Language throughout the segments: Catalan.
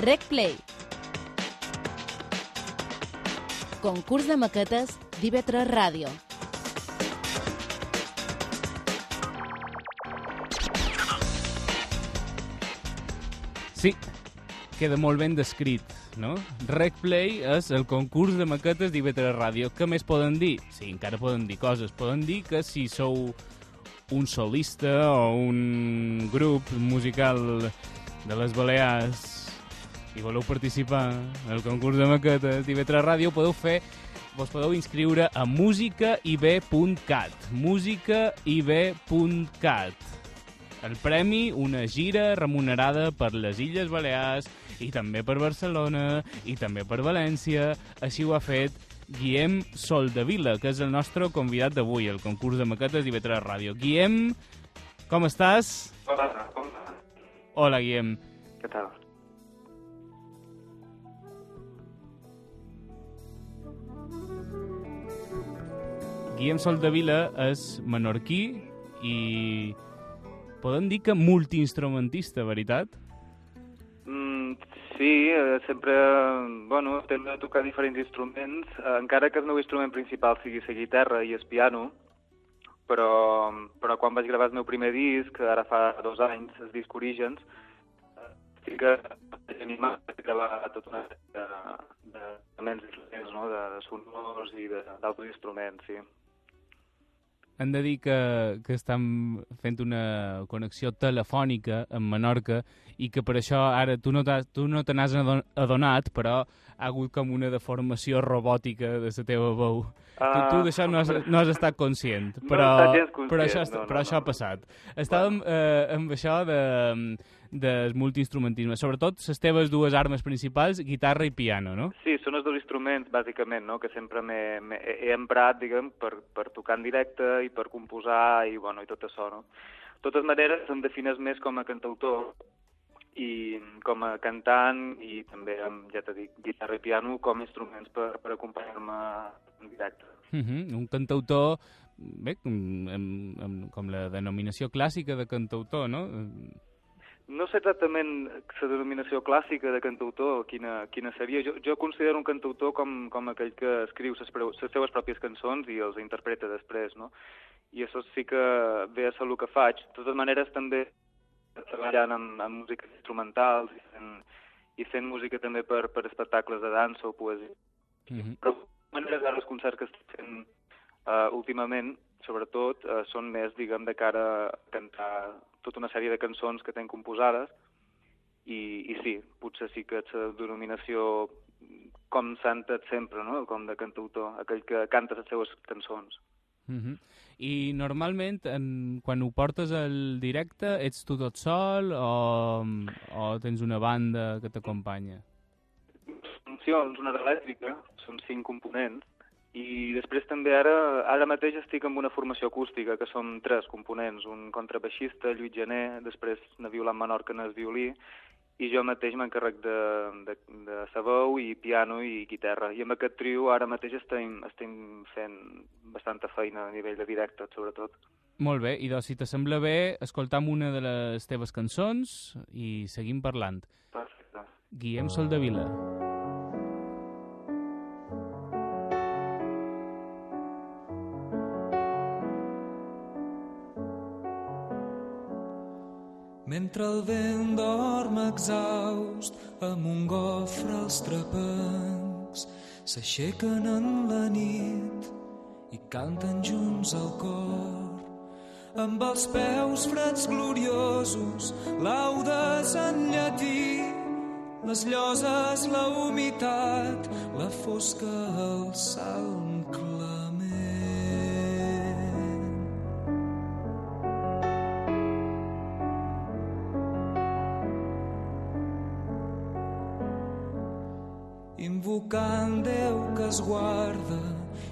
RecPlay. Concurs de maquetes d'IV3 Ràdio. Sí, queda molt ben descrit, no? RecPlay és el concurs de maquetes d'IV3 Ràdio. Què més poden dir? Sí, encara poden dir coses. Poden dir que si sou un solista o un grup musical de les Balears i voleu participar al concurs de maquetes d'IV3 Ràdio, podeu fer vos podeu inscriure a musicaib.cat musicaib.cat el premi, una gira remunerada per les Illes Balears i també per Barcelona i també per València. Així ho ha fet Guillem Soldavila, que és el nostre convidat d'avui al concurs de maquetes d'IV3 Ràdio. Guillem, com estàs? Hola, com? Hola, Guillem. Què tal? Guillem Soldavila és menorquí i podem dir que multiinstrumentista, veritat? Mm, sí, eh, sempre, bueno, tendo de tocar diferents instruments, eh, encara que el meu instrument principal sigui la guitarra i el piano, però, però quan vaig gravar el meu primer disc, ara fa dos anys, el disc Orígens, eh, sí que vaig animar a gravar tota una de, de, de instruments, no?, de, de sonors i de- d'altres instruments, sí. Hem de dir que, que estem fent una connexió telefònica amb Menorca i que per això ara tu no no te n'has ado- adonat, però ha hagut com una deformació robòtica de la teva veu. tu, tu d'això no, has, no has estat conscient, No però, gens conscient, però, això, no, no, però això no. ha passat. Estàvem eh, amb això de, del multiinstrumentisme, sobretot les teves dues armes principals, guitarra i piano, no? Sí, són els dos instruments, bàsicament, no? que sempre m'he m'he- he emprat, diguem, per, per tocar en directe i per composar i, bueno, i tot això, no? De totes maneres, em defineix més com a cantautor i com a cantant i també, amb, ja t'he dit, guitarra i piano com a instruments per, per acompanyar-me en directe. Uh -huh. Un cantautor, bé, com, amb, amb, com la denominació clàssica de cantautor, no? No sé exactament la denominació clàssica de cantautor, quina, quina seria. Jo, jo considero un cantautor com, com aquell que escriu les les seves pròpies cançons i els interpreta després, no? I això sí que ve a ser el que faig. De totes maneres, també treballant amb, amb música instrumentals i fent, i fent música també per, per espectacles de dansa o poesia. Uh -huh. Però, maneres, ara els concerts que estic fent uh, últimament, sobretot, uh, són més, diguem, de cara a cantar tota una sèrie de cançons que tenc composades i, i sí, potser sí que és la denominació com s'ha entès sempre, no?, com de cantautor, aquell que canta les seues cançons. Uh -huh. I normalment, en, quan ho portes al directe, ets tu tot sol o, o tens una banda que t'acompanya? funcions, una elèctrica, són cinc components, i després també ara, ara mateix estic amb una formació acústica, que són tres components, un contrabaixista, Lluís Gené, després na Violant Menorca en el violí, i jo mateix m'encàrrec de, de, de sa veu i piano i guitarra. I amb aquest trio ara mateix estem, estem fent bastanta feina a nivell de directe, sobretot. Molt bé, i doncs, si t'assembla bé, escoltam una de les teves cançons i seguim parlant. Perfecte. Guillem Soldavila. Mentre el vent dorm exhaust amb un gofre als trapencs s'aixequen en la nit i canten junts al cor amb els peus freds gloriosos laudes en llatí les lloses, la humitat, la fosca, el salm clement. Invocant Déu que es guarda,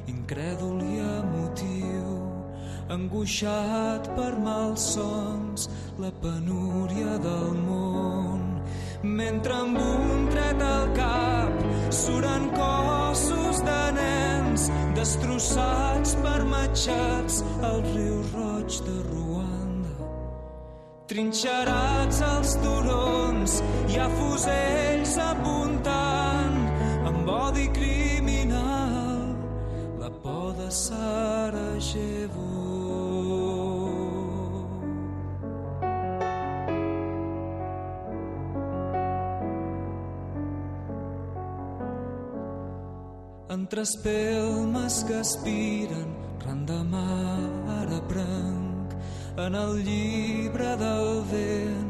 incrèdul i emotiu, angoixat per malsons, la penúria del món. Mentre amb un tret al cap suren cossos de nens destrossats per matxats al riu roig de Ruanda Trinxerats els turons, hi ha fusells apuntant odi criminal la por de Sarajevo. entre espelmes que aspiren ran de mar a pranc en el llibre del vent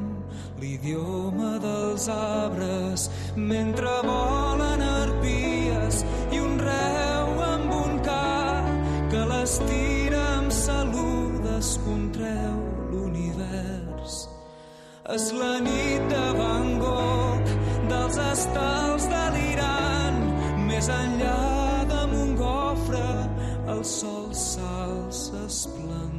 l'idioma dels arbres mentre volen arpies i un reu amb un car que les tira amb salut descontreu l'univers és la nit de Van Gogh dels estals delirant més enllà damunt gofre el sol s'alça esplendent.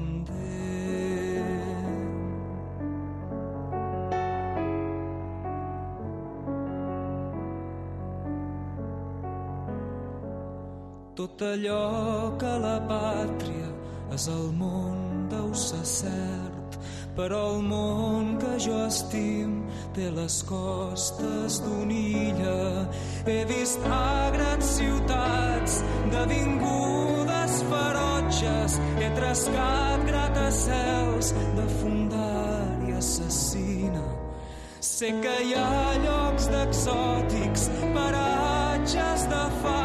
Tot allò que la pàtria és el món deu ser cert, però el món que jo estim té les costes d'una illa. He vist agrats ciutats devingudes ferotges, he trascat gratacels de fundària assassina. Sé que hi ha llocs d'exòtics, paratges de faula,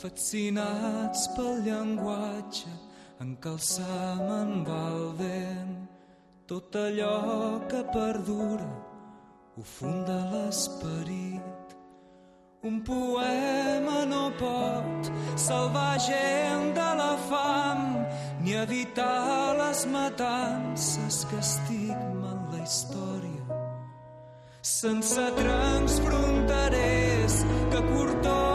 Fascinats pel llenguatge en què el semen va el vent, tot allò que perdura ho funda l'esperit. Un poema no pot salvar gent de la fam ni evitar les matances que estigmen la història. Sense trancs fronterers que cortonin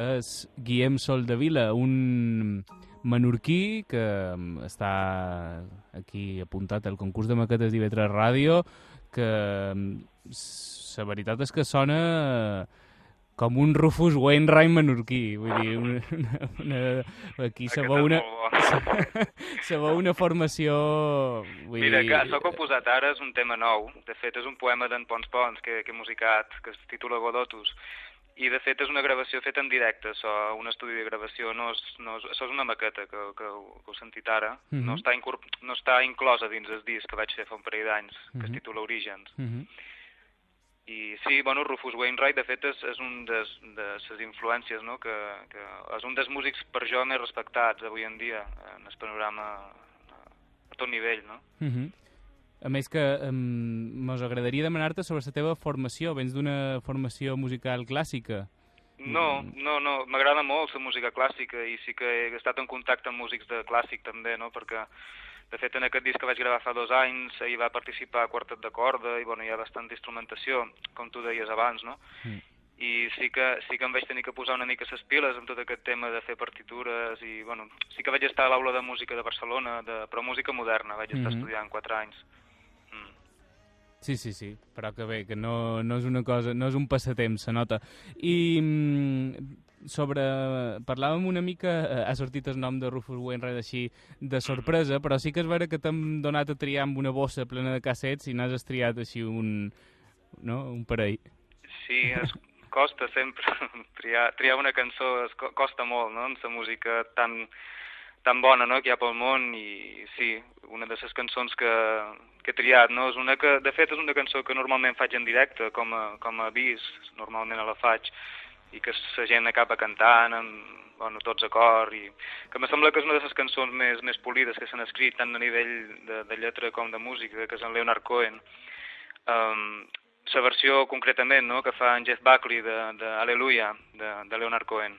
és Guillem Soldevila, un menorquí que mm, està aquí apuntat al concurs de maquetes d'IV3 Ràdio, que mm, la veritat és que sona com un Rufus Wainwright menorquí, vull dir, una, una, una, aquí se veu una, se veu una formació... Vull Mira, dir, que això que posat ara és un tema nou. De fet, és un poema d'en Pons Pons que, que he musicat, que es titula Godotus. I, de fet, és una gravació feta en directe, això, un estudi de gravació. No és, no és, això és una maqueta que, que, que heu sentit ara. Mhm. no, està incorp no està inclosa dins el disc que vaig fer fa un parell d'anys, que es Mhm. titula Orígens. Uh -huh. I sí, bueno, Rufus Wainwright, de fet, és, és un des, de les influències, no?, que, que és un dels músics per jo més respectats avui en dia en el panorama a tot nivell, no? Uh -huh. A més que um, mos agradaria demanar-te sobre la teva formació. Vens d'una formació musical clàssica. No, no, no, m'agrada molt la música clàssica i sí que he estat en contacte amb músics de clàssic també, no?, perquè de fet en aquest disc que vaig gravar fa dos anys hi va participar quartet de corda i bueno, hi ha bastanta instrumentació, com tu deies abans, no? Mm. I sí que, sí que em vaig tenir que posar una mica les piles amb tot aquest tema de fer partitures i, bueno, sí que vaig estar a l'aula de música de Barcelona, de, però música moderna, vaig estar Mhm. estudiant quatre anys. Sí, sí, sí, però que bé, que no, no és una cosa, no és un passatemps, se nota. I mm, sobre... Parlàvem una mica, eh, ha sortit el nom de Rufus Wainwright així de sorpresa, però sí que és vera que t'hem donat a triar amb una bossa plena de cassets i n'has estriat així un, no? un parell. Sí, es costa sempre triar, triar una cançó, es co- costa molt, no?, en la música tan, tan bona, no?, que hi ha pel món, i sí, una de les cançons que, que he triat, no?, és una que, de fet, és una cançó que normalment faig en directe, com a, com a avís, normalment la faig, i que la gent acaba cantant amb, bueno, tots a cor i que me sembla que és una de les cançons més, més polides que s'han escrit tant a nivell de, de lletra com de música, que és en Leonard Cohen. Um, la versió concretament no, que fa en Jeff Buckley de, de Aleluia, de, de Leonard Cohen.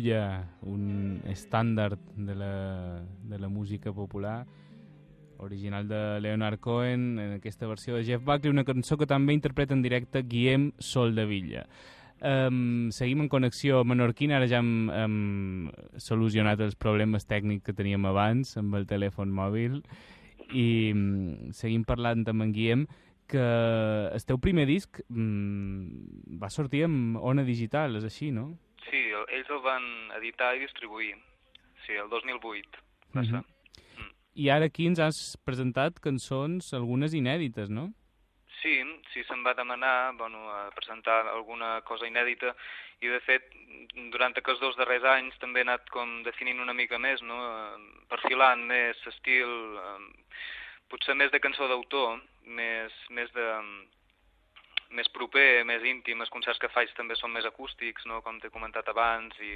Hallelujah. Un estàndard de la, de la música popular, original de Leonard Cohen, en aquesta versió de Jeff Buckley, una cançó que també interpreta en directe Guillem Soldevilla. Um, seguim en connexió menorquina, ara ja hem, hem solucionat els problemes tècnics que teníem abans amb el telèfon mòbil i um, seguim parlant amb en Guillem que el teu primer disc um, va sortir amb Ona Digital, és així, no? Sí, el- ells el van editar i distribuir. Sí, el 2008 va ser. Mhm. I ara aquí ens has presentat cançons, algunes inèdites, no? Sí, sí se'm va demanar bueno, a presentar alguna cosa inèdita i de fet durant aquests dos darrers anys també he anat com definint una mica més, no? Perfilant més estil, eh, potser més de cançó d'autor, més, més de més proper, més íntim, els concerts que faig també són més acústics, no? com t'he comentat abans, i,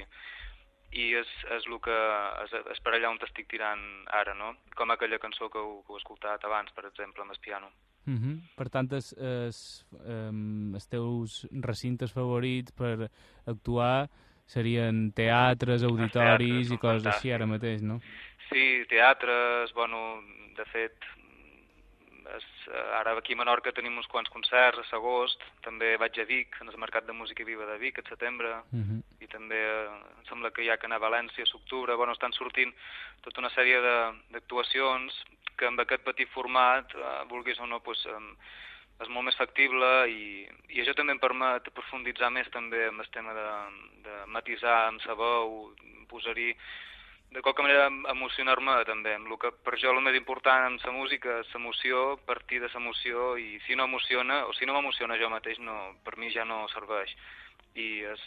i és, és, el que, és, és per allà on t'estic tirant ara, no? com aquella cançó que heu, que heu escoltat abans, per exemple, amb el piano. Uh -huh. Per tant, els, els, um, els teus recintes favorits per actuar serien teatres, auditoris teatres, i coses fantàstic. així ara mateix, no? Sí, teatres, bueno, de fet, es, eh, ara aquí a Menorca tenim uns quants concerts a l'agost, també vaig a Vic, en el Mercat de Música Viva de Vic, al setembre, Uh -huh. i també eh, em sembla que hi ha que anar a València a l'octubre. Bueno, estan sortint tota una sèrie de- d'actuacions que amb aquest petit format, eh, vulguis o no, pues, eh, és molt més factible i, i això també em permet profunditzar més també en el tema de, de matisar amb la veu, posar-hi de qualque manera emocionar-me també, amb el que per jo el més important en la música és l'emoció, partir de l'emoció i si no emociona, o si no m'emociona jo mateix, no, per mi ja no serveix. I és,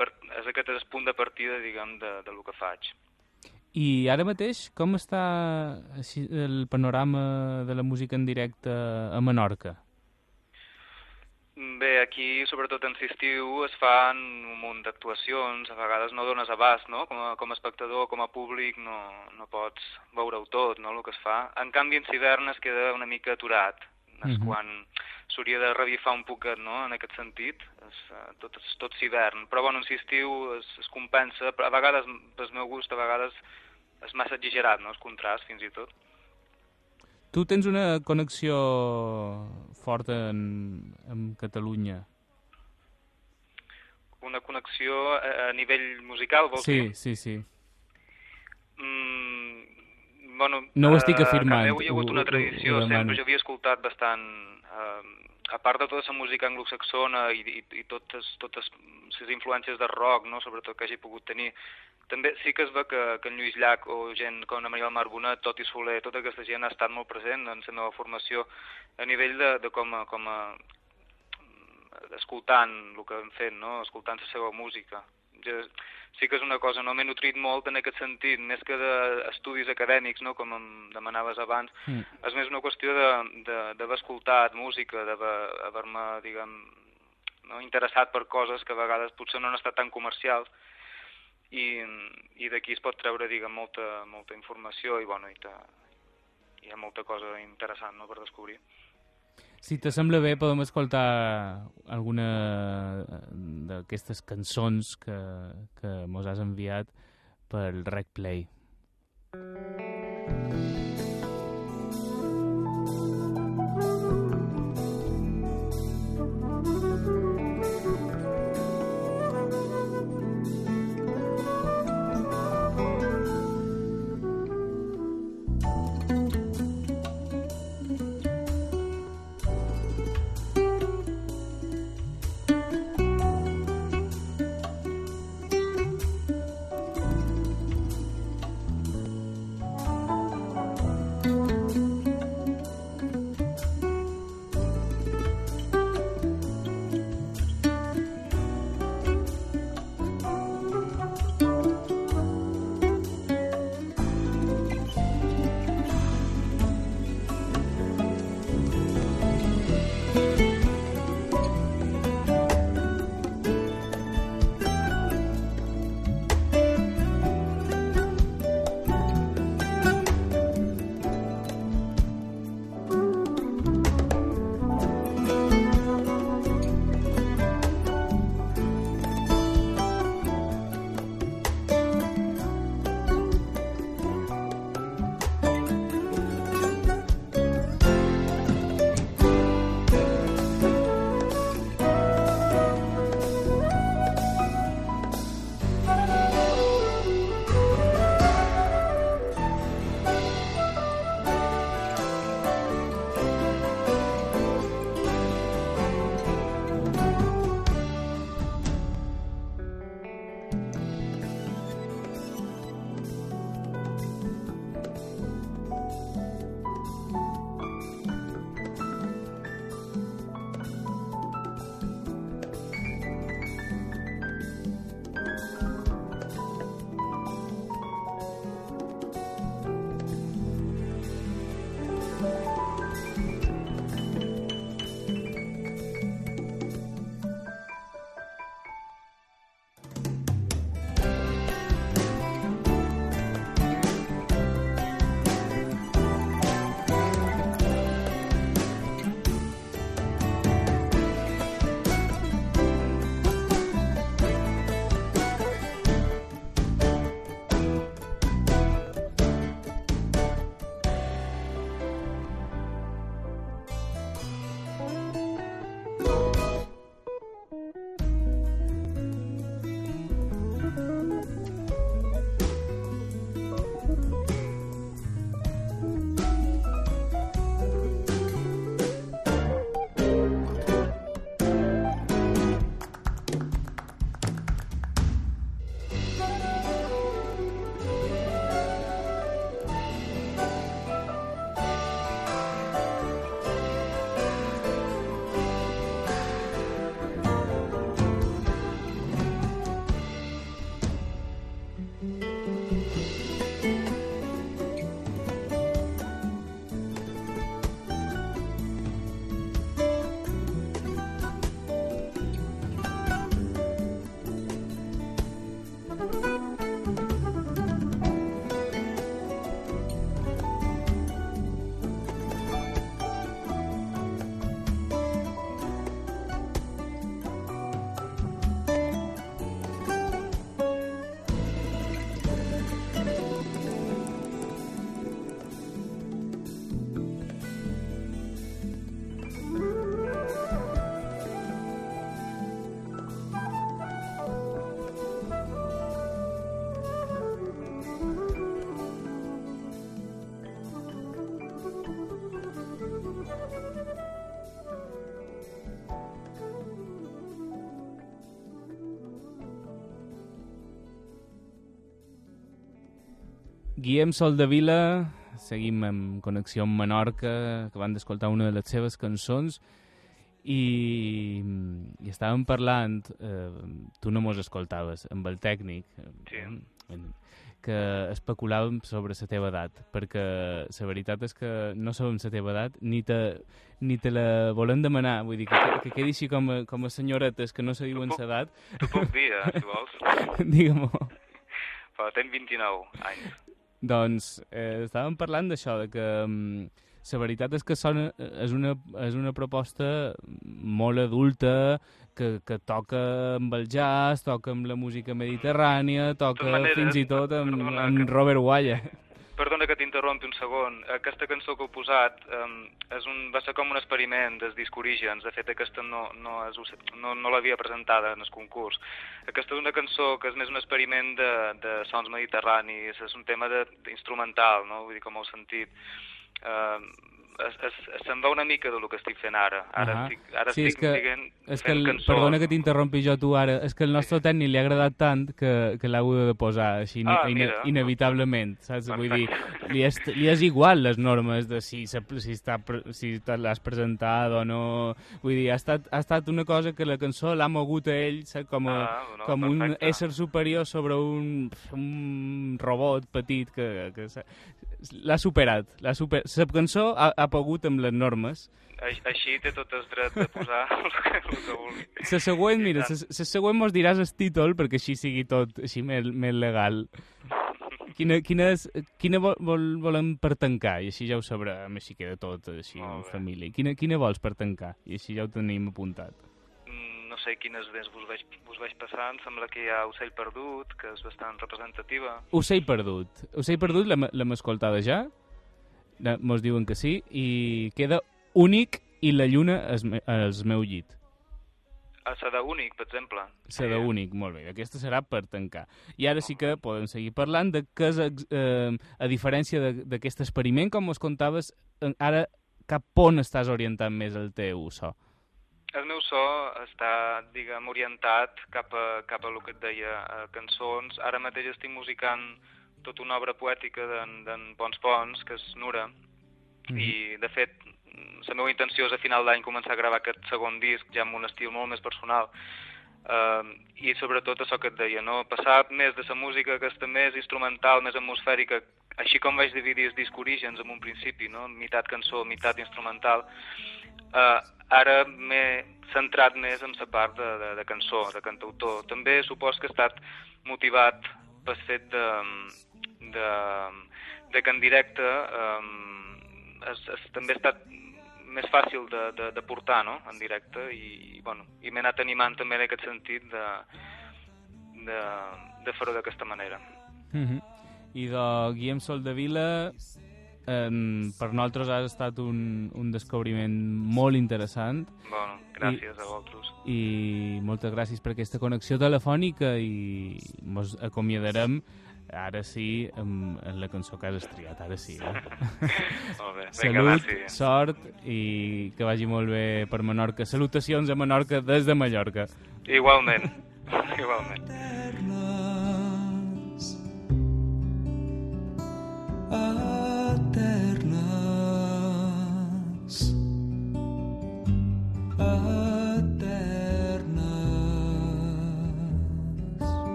per, és aquest és el punt de partida, diguem, de, de lo que faig. I ara mateix, com està el panorama de la música en directe a Menorca? Bé, aquí, sobretot en l'estiu, es fan un munt d'actuacions, a vegades no dones abast, no? Com a, com a espectador, com a públic, no, no pots veure-ho tot, no?, el que es fa. En canvi, en l'hivern es queda una mica aturat, és Mhm. quan s'hauria de revifar un poquet, no?, en aquest sentit, és, eh, tot, és, tot l'hivern. Però, bueno, en l'estiu es, es compensa, a vegades, pel meu gust, a vegades és massa exagerat, no?, el contrast, fins i tot. Tu tens una connexió forta en, amb Catalunya. Una connexió a, a nivell musical, vols dir? Sí, sí, sí. Mm, bueno, No ho estic eh, afirmant, hi ha hagut ho- una ho- tradició, ho demano. sempre jo havia escoltat bastant... Eh, a part de tota la música anglosaxona i, i, i totes, totes les influències de rock, no? sobretot que hagi pogut tenir, també sí que es ve que, que en Lluís Llach o gent com la Maria Marbonet, Toti Soler, tota aquesta gent ha estat molt present en la meva formació a nivell de, de com a, com a escoltant el que hem fet, no? escoltant la seva música. Jo, sí que és una cosa, no m'he nutrit molt en aquest sentit, més que d'estudis acadèmics, no? com em demanaves abans, Mm. és més una qüestió de- de- d'haver escoltat música, d'haver- haver-me, diguem, no? interessat per coses que a vegades potser no han estat tan comercials i, i d'aquí es pot treure, diguem, molta, molta informació i, bueno, i te, hi ha molta cosa interessant no? per descobrir. Si te sembla bé, podem escoltar alguna d'aquestes cançons que, que mos has enviat pel Rec Play. Thank Guillem Soldevila, seguim amb Connexió amb Menorca, que van d'escoltar una de les seves cançons, i, i estàvem parlant, eh, tu no mos escoltaves, amb el tècnic, Sí. eh, que especulàvem sobre la teva edat, perquè la veritat és que no sabem la teva edat, ni te, ni te la volem demanar, vull dir, que, que quedi així com a, com a senyoretes que no se diuen l'edat, T'ho puc dir, eh, si vols. digue-m'ho. Però tenc 29 anys. Doncs eh, estàvem parlant d'això, de que mm, la veritat és que sona, és, una, és una proposta molt adulta, que, que toca amb el jazz, toca amb la música mediterrània, toca maneres, fins i tot amb, amb Robert Walla. Perdona que t'interrompi un segon. Aquesta cançó que heu posat um, és un, va ser com un experiment des disc Orígens. De fet, aquesta no, no, és, no, no l'havia presentada en el concurs. Aquesta és una cançó que és més un experiment de, de sons mediterranis, és un tema de, instrumental, no? Vull dir, com heu sentit. Uh, es, es, se'n va una mica de lo que estic fent ara. Ara Ahà. estic, ara Sí, és estic que- diguent, És que, el, cançó. perdona que t'interrompi jo tu ara, és que el nostre tècnic li ha agradat tant que, que l'ha hagut de posar així Ah, mira. inevitablement, saps? Vull dir, li és, li és igual les normes de si, si, està, si te l'has presentat o no... Vull dir, ha estat, ha estat una cosa que la cançó l'ha mogut a ell saps? com, a, Ah, no, com un perfecte. ésser superior sobre un, un robot petit que, que l'ha superat. L'ha super... La cançó ha, ha pogut amb les normes. Aix- Així té tot el dret de posar el que, el que vulgui. La següent, mira, la següent mos diràs el títol perquè així sigui tot així més, més legal. Quina, quina, és, quina vol, vol, volem per tancar? I així ja ho sabrem, així queda tot, així, en família. Quina, quina vols per tancar? I així ja ho tenim apuntat. Mm, No sé quines dents vos vaig, vos vaig passar, em sembla que hi ha Ocell Perdut, que és bastant representativa. Ocell perdut. Ocell perdut l'hem escoltada ja, mos diuen que sí, i queda únic i la lluna és, és meu llit. A Sada Únic, per exemple. Serà únic, molt bé. Aquesta serà per tancar. I ara sí que podem seguir parlant de que, és, eh, a diferència d'aquest experiment, com us contaves, ara cap on estàs orientant més el teu so? El meu so està, diguem, orientat cap a, cap a el que et deia, a cançons. Ara mateix estic musicant tota una obra poètica d'en Pons Pons, que és Nura, Mhm. i de fet la meva intenció és a final d'any començar a gravar aquest segon disc ja amb un estil molt més personal uh, i sobretot això que et deia no? passar més de la música que està més instrumental, més atmosfèrica així com vaig dividir els disc Orígens en un principi, no? meitat cançó, meitat instrumental uh, ara m'he centrat més en la part de, de, de cançó, de cantautor també supos que he estat motivat pel fet de, de, de que en directe um, es, es, també ha estat més fàcil de, de, de portar no? en directe i, bueno, i m'he anat animant també en aquest sentit de, de, de fer-ho d'aquesta manera. Mm -hmm. I de Guillem Soldevila, Um, per nosaltres ha estat un, un descobriment molt interessant Bueno, gràcies I... a vosaltres. i moltes gràcies per aquesta connexió telefònica i ens acomiadarem ara sí amb, amb la cançó que has triat, ara sí. Eh? Molt bé, vinga, Salut, merci. sort i que vagi molt bé per Menorca. Salutacions a Menorca des de Mallorca. Igualment, igualment.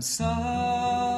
D'ençà que